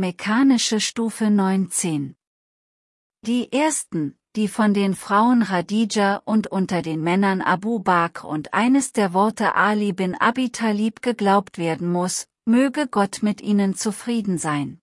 Mechanische Stufe 19 Die ersten, die von den Frauen Khadija und unter den Männern Abu Bakr und eines der Worte Ali bin Abi Talib geglaubt werden muss, möge Gott mit ihnen zufrieden sein.